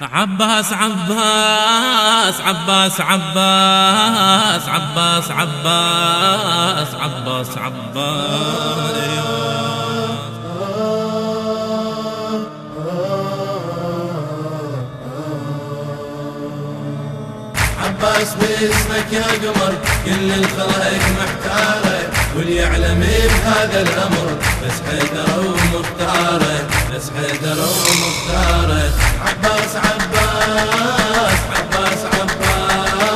عباس عباس عباس عباس عباس عباس عباس عباس. عباس باسمك يا قمر كل الخلائق محتارة واللي يعلم بهذا الأمر بس حيدر ومختاره بس حيدر ومختاره عباس عباس عباس عباس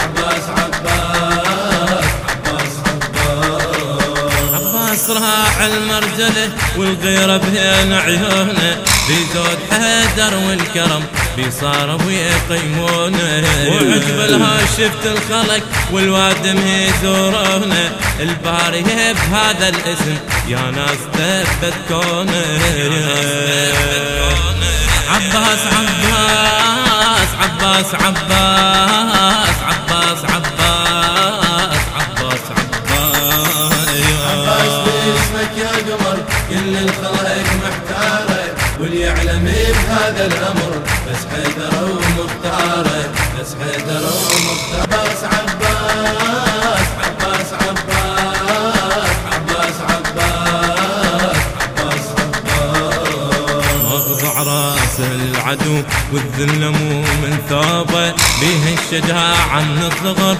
عباس عباس عباس عباس. عباس راح المرجله والغيره بين عيونه. في زود حيدر والكرم بيصار ويقيمونه وعجب لها شفت الخلق والوادم يزورونه الباري بهذا الاسم يا ناس ثبت كونه. عباس عباس عباس عباس عباس عباس عباس عباس. باسمك يا قمر كل واللي هذا الأمر بس حيدر ومختاره بس حيدر ومختاره بس عباس. العدو والذل مو من ثوبه بيه الشجاعة من الصغر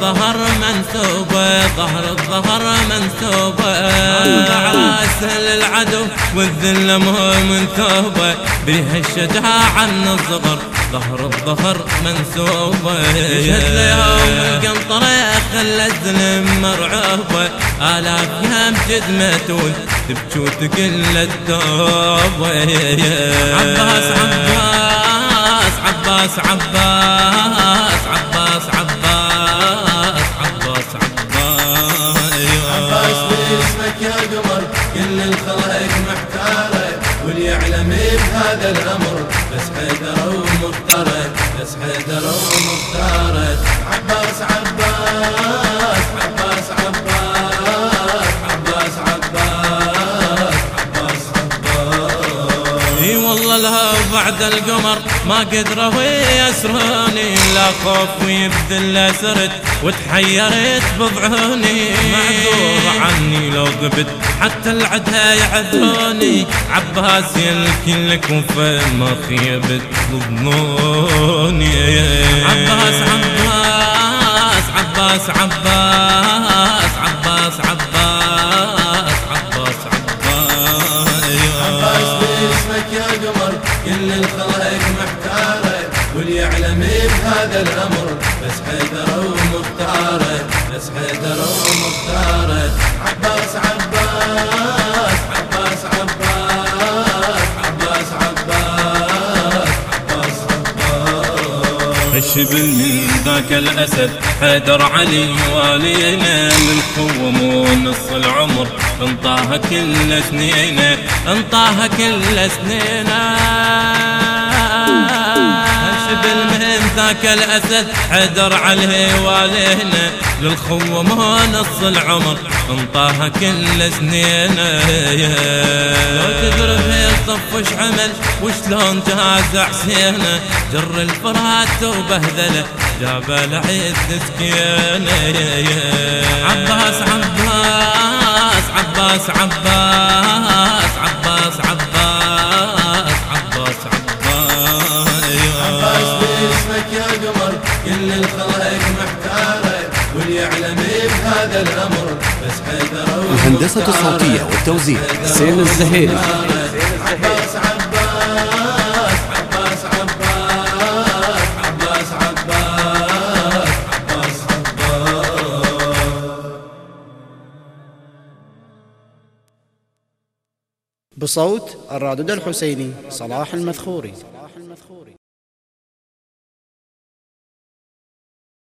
ظهر منسوبه ظهر الظهر منسوبه مقطع راسه للعدو والذل مو من ثوبه بيه الشجاعة من الصغر ظهر الظهر منسوبة. شد يوم القنطرة خلى الزلم مرعوبة. آلاف يام جزمة تبكي وتقل التوبة عباس عباس عباس عباس هذا الأمر بس حيدر ومفترض بس حيدر ومفترض عباس عباس عباس. بعد القمر ما قدروا يسروني لا خوف ويبذل سرت وتحيرت بضعوني. معذور عني لو غبت حتى العدها يعذروني عباس يلكن لك وفما خيبت ظنوني عباس عباس عباس عباس. يعلم بهذا الأمر بس حيدر ومختاره بس حيدر ومختاره عباس عباس عباس عباس عباس عباس عباس عباس. الشبل من ذاك الأسد حيدر علي والينا. للقوة مو نص العمر انطاها كل سنينه انطاها كل سنينه الشبل من ذاك الأسد حيدر عليه والينا للخوة مو نص العمر انطاها كل سنينه لو تدري في الصف وش عمل وشلون جاز حسينه جر الفرات وبهذله جاب العيد سكينه عباس عباس عباس عباس. الهندسة الصوتية والتوزيع. حسين الزهيري عباس عباس عباس عباس عباس عباس عباس عباس بصوت الرادود الحسيني صلاح المذخوري.